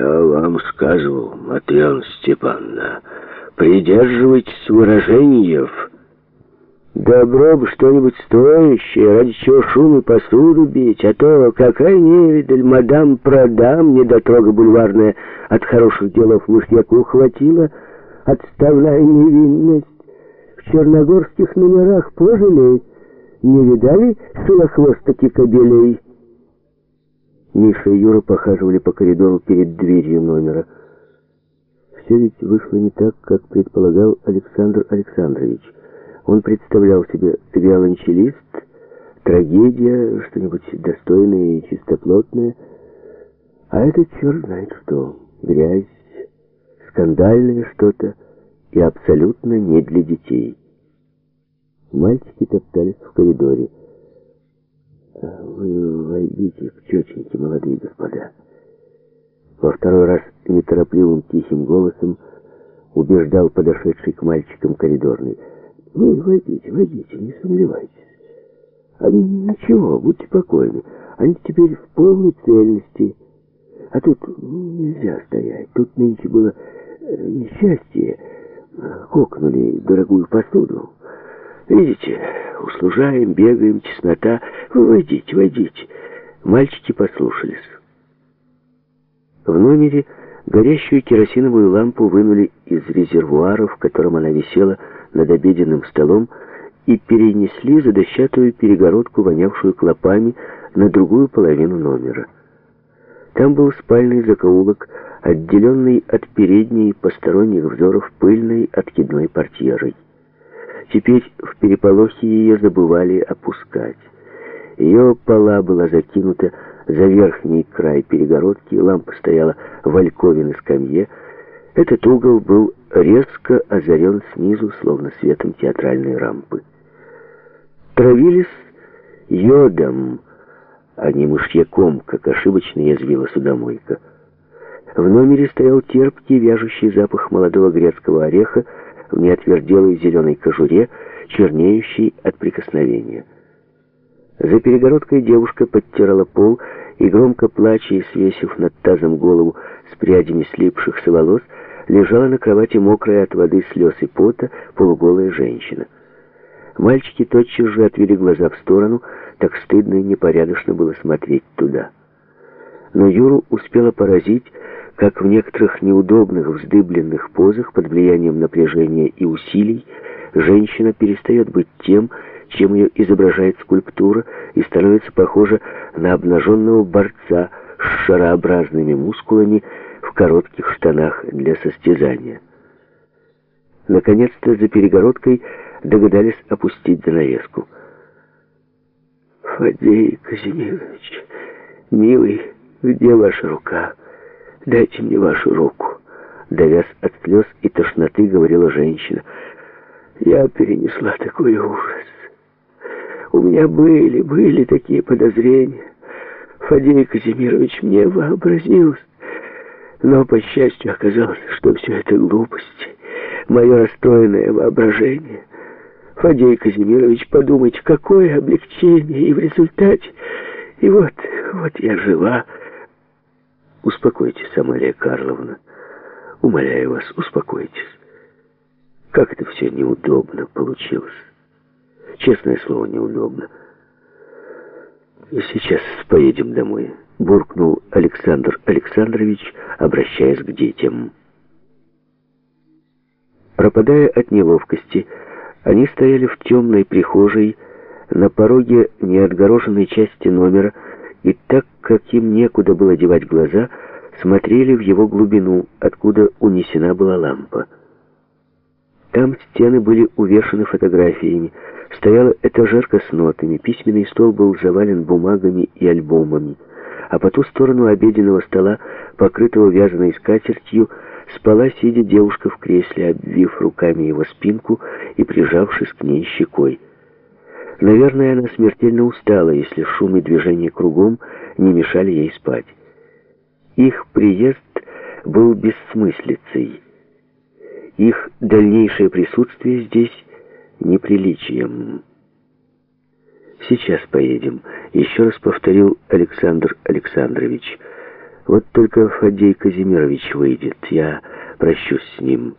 Я вам сказывал, Матриана Степановна, придерживайтесь выражений. Добро бы что-нибудь стоящее, ради чего шум и посуду бить, а то какая невидаль, мадам продам, недотрога бульварная, от хороших делов мышьяку хватило, отставная невинность. В черногорских номерах пожалей, не видали шилохвостки кобелей? Миша и Юра похаживали по коридору перед дверью номера. Все ведь вышло не так, как предполагал Александр Александрович. Он представлял себе виолончелист, трагедия, что-нибудь достойное и чистоплотное. А это черт знает что. Грязь, скандальное что-то и абсолютно не для детей. Мальчики топтались в коридоре. «Вы войдите к тетеньке, молодые господа». Во второй раз неторопливым тихим голосом убеждал подошедший к мальчикам коридорный. «Вы войдите, войдите, не сомневайтесь. Они ничего, будьте покойны. Они теперь в полной цельности. А тут нельзя стоять. Тут нынче было э, несчастье. Кокнули дорогую посуду. Видите, услужаем, бегаем, теснота. Вы войдите, войдите. Мальчики послушались. В номере горящую керосиновую лампу вынули из резервуара, в котором она висела над обеденным столом, и перенесли за дощатую перегородку, вонявшую клопами, на другую половину номера. Там был спальный закоулок, отделенный от передней посторонних взоров пыльной откидной портьерой. Теперь в переполохе ее забывали опускать. Ее пола была закинута за верхний край перегородки, лампа стояла в алькове скамье. Этот угол был резко озарен снизу, словно светом театральной рампы. Травились йодом, а не мышьяком, как ошибочно язвила судомойка. В номере стоял терпкий, вяжущий запах молодого грецкого ореха, в неотверделой зеленой кожуре, чернеющей от прикосновения. За перегородкой девушка подтирала пол и, громко плача и свесив над тазом голову с прядями слипшихся волос, лежала на кровати мокрая от воды слез и пота полуголая женщина. Мальчики тотчас же отвели глаза в сторону, так стыдно и непорядочно было смотреть туда. Но Юру успела поразить, как в некоторых неудобных, вздыбленных позах под влиянием напряжения и усилий женщина перестает быть тем, чем ее изображает скульптура, и становится похожа на обнаженного борца с шарообразными мускулами в коротких штанах для состязания. Наконец-то за перегородкой догадались опустить занавеску. «Фадей Казимирович, милый, где ваша рука?» «Дайте мне вашу руку», — давясь от слез и тошноты, говорила женщина. «Я перенесла такой ужас. У меня были, были такие подозрения. Фадей Казимирович мне вообразился. Но, по счастью, оказалось, что все это глупости, мое расстроенное воображение. Фадей Казимирович, подумайте, какое облегчение, и в результате... И вот, вот я жива, Успокойтесь, Амалия Карловна. Умоляю вас, успокойтесь. Как это все неудобно получилось. Честное слово, неудобно. И сейчас поедем домой, буркнул Александр Александрович, обращаясь к детям. Пропадая от неловкости, они стояли в темной прихожей на пороге неотгороженной части номера, и так как им некуда было девать глаза, смотрели в его глубину, откуда унесена была лампа. Там стены были увешаны фотографиями, стояла этажерка с нотами, письменный стол был завален бумагами и альбомами, а по ту сторону обеденного стола, покрытого вязаной скатертью, спала, сидя девушка в кресле, обвив руками его спинку и прижавшись к ней щекой. Наверное, она смертельно устала, если шум и движение кругом не мешали ей спать. Их приезд был бессмыслицей. Их дальнейшее присутствие здесь неприличием. «Сейчас поедем», — еще раз повторил Александр Александрович. Вот только Фадей Казимирович выйдет, я прощусь с ним».